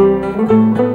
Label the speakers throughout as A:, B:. A: Música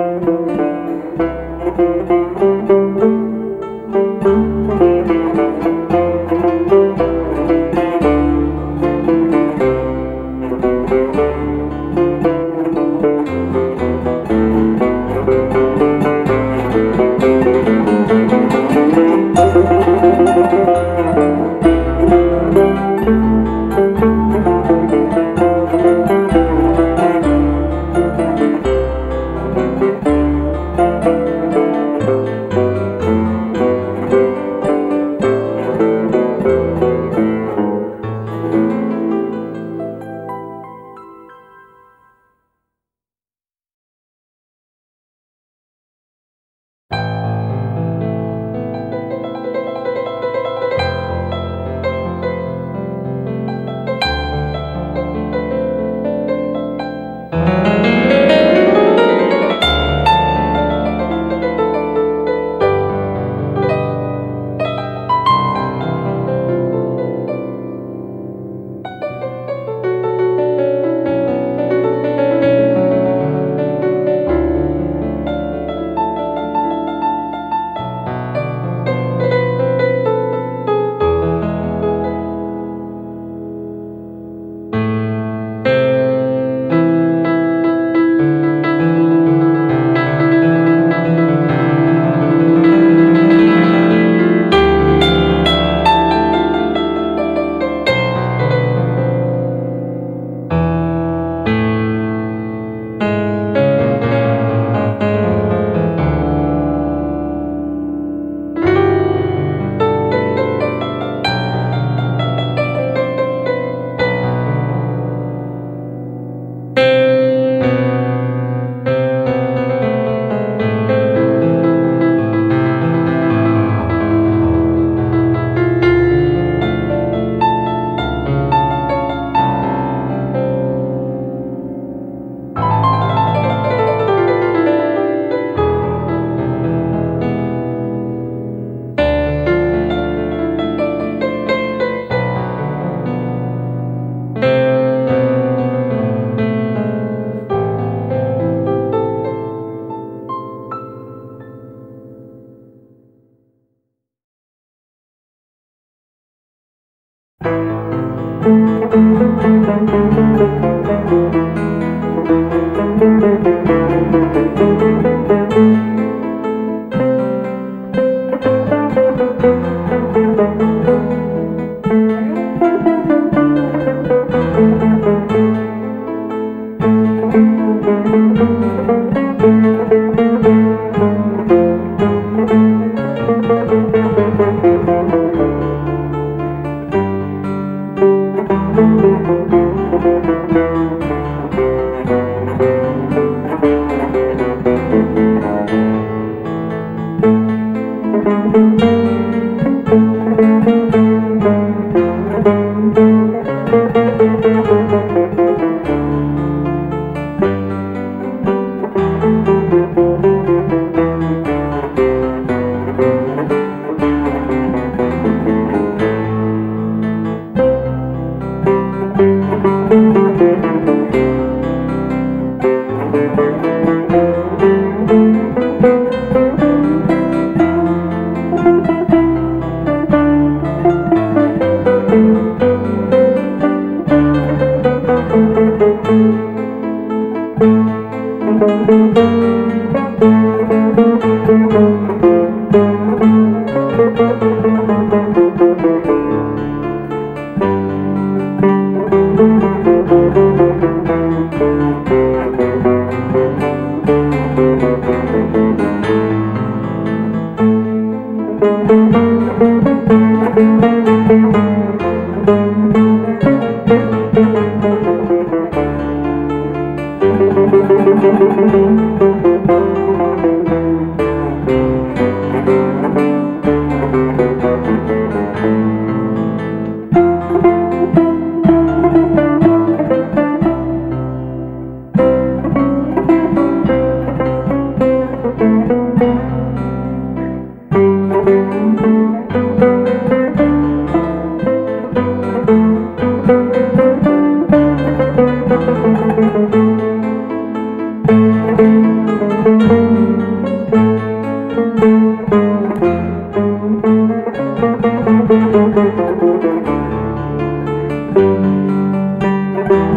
A: thank you thank you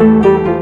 A: thank you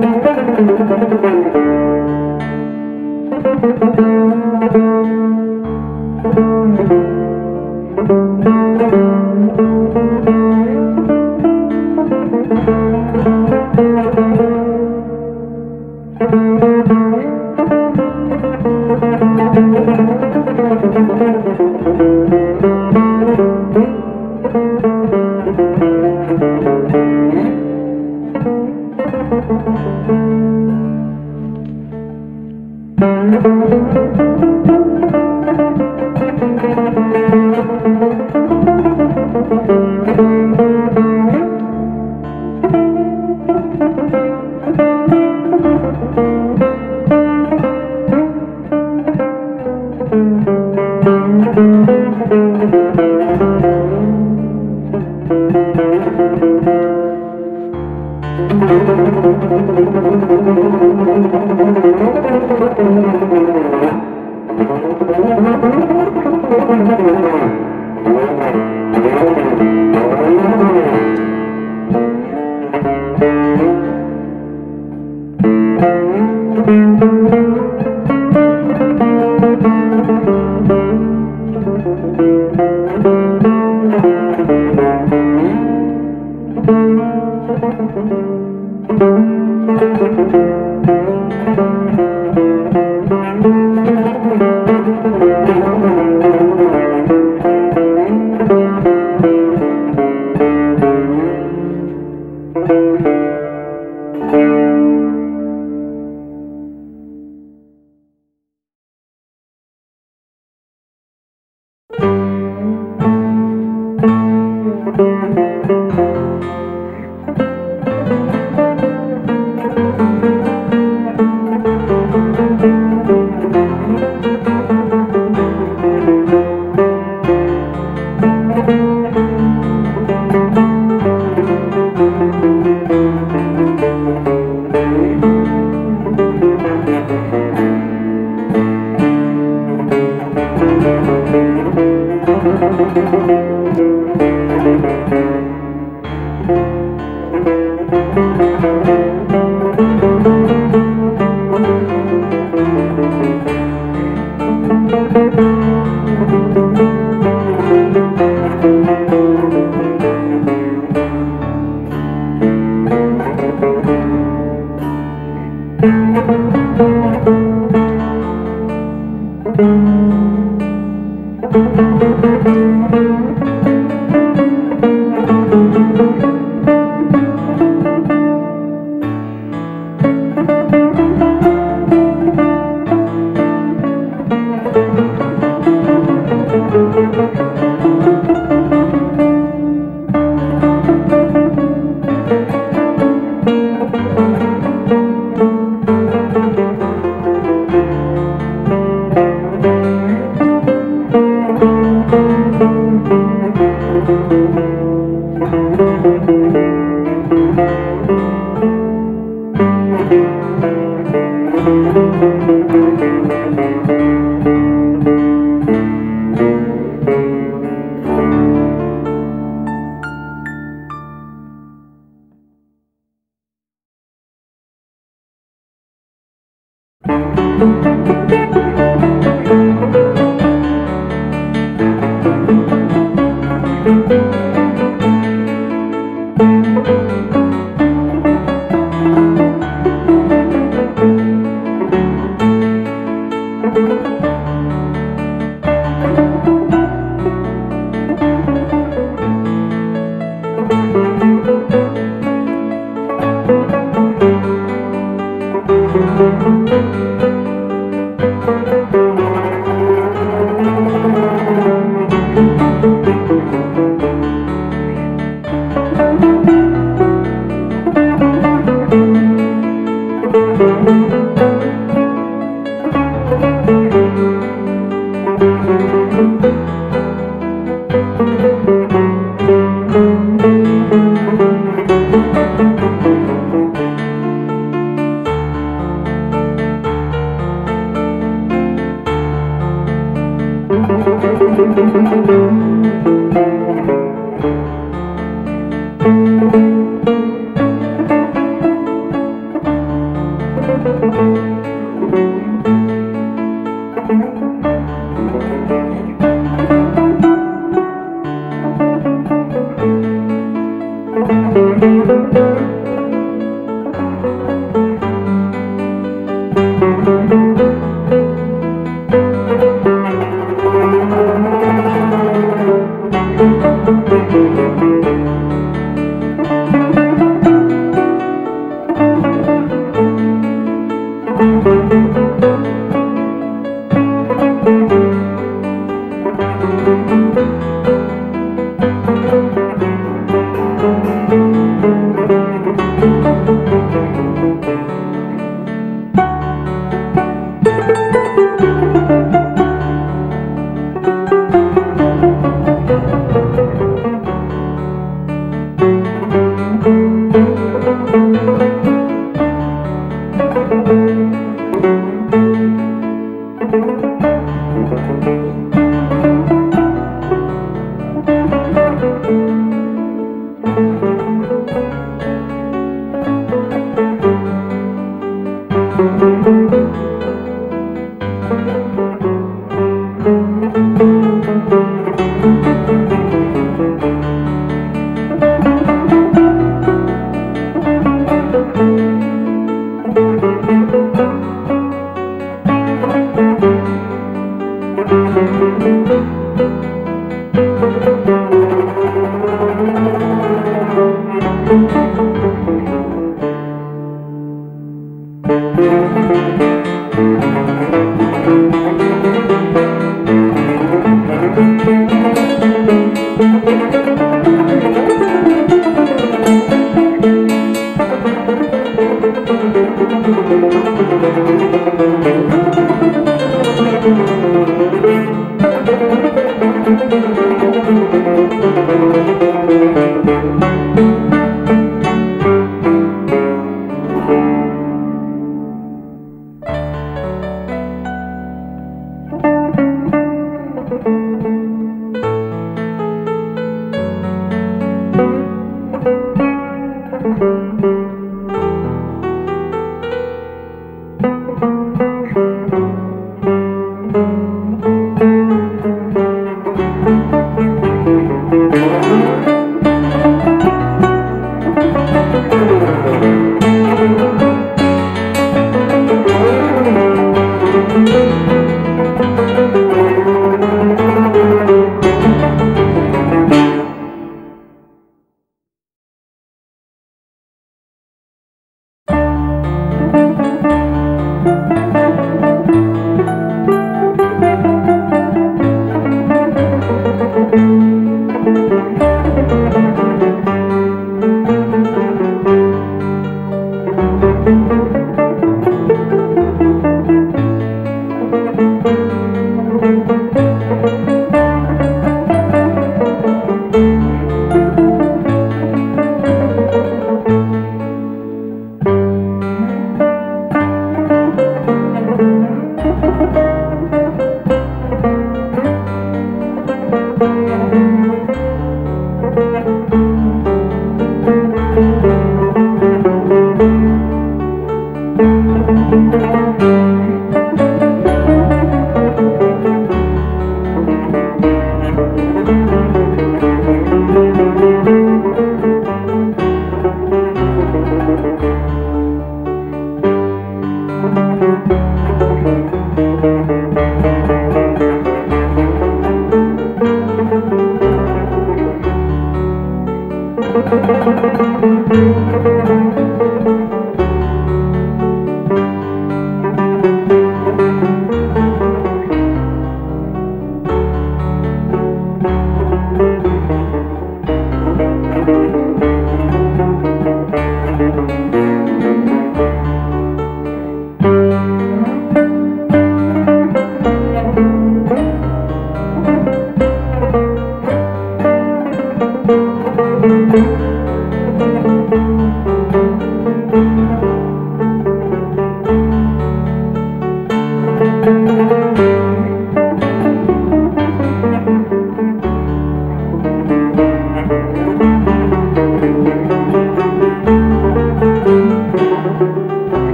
A: できたってできたってできたって。Thank you. Thank you.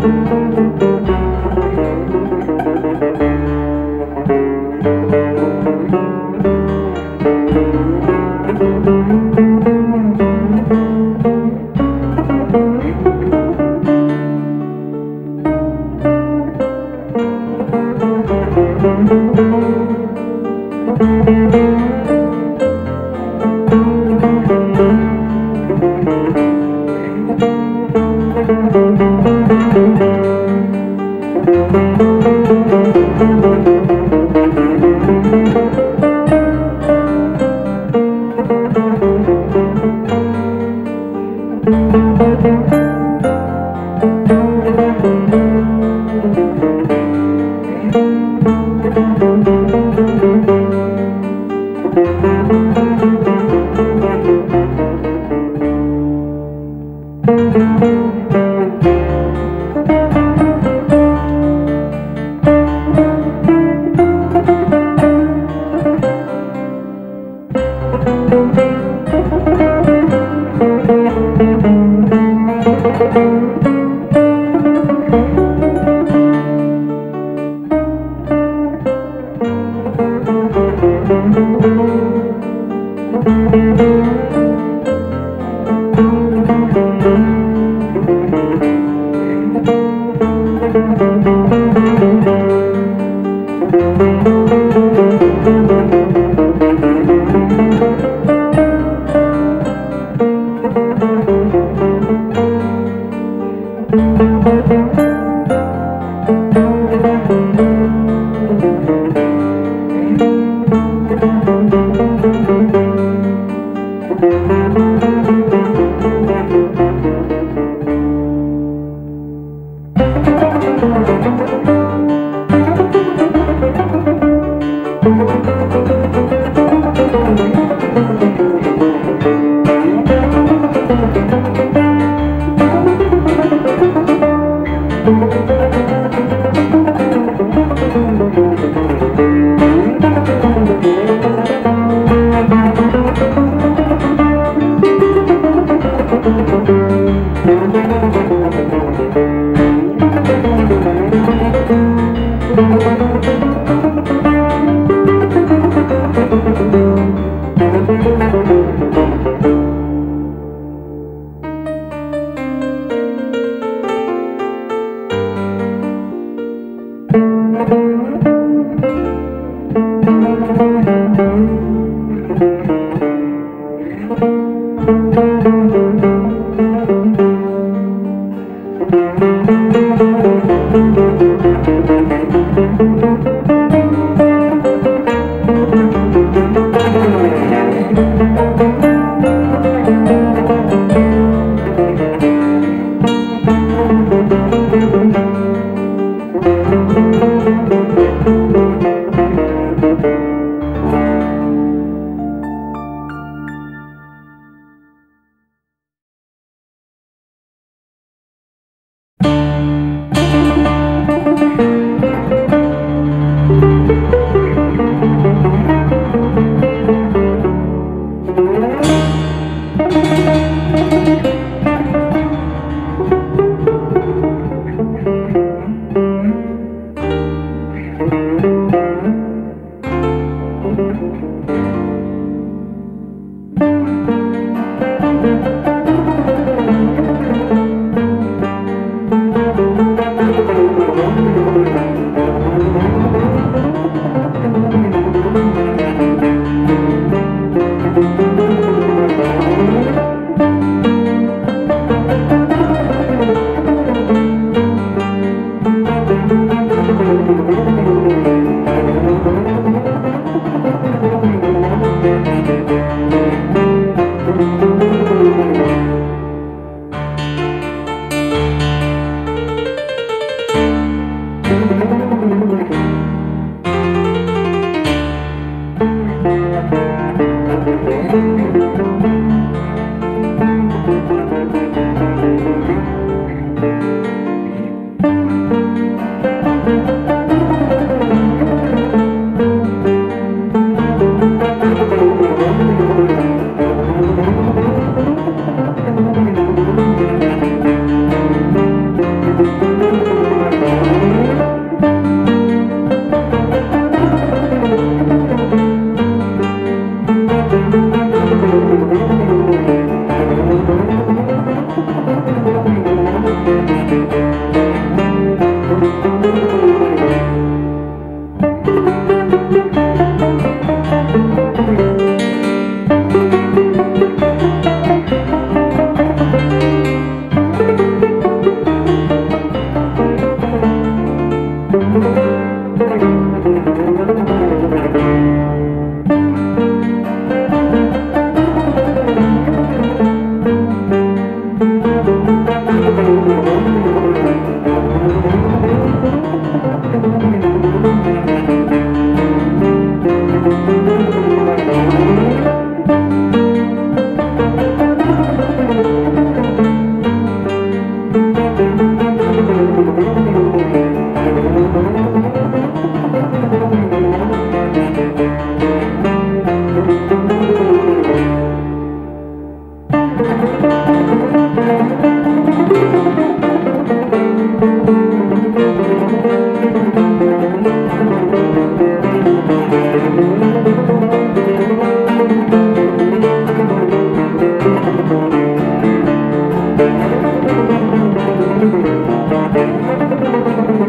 A: thank you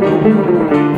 A: Thank you.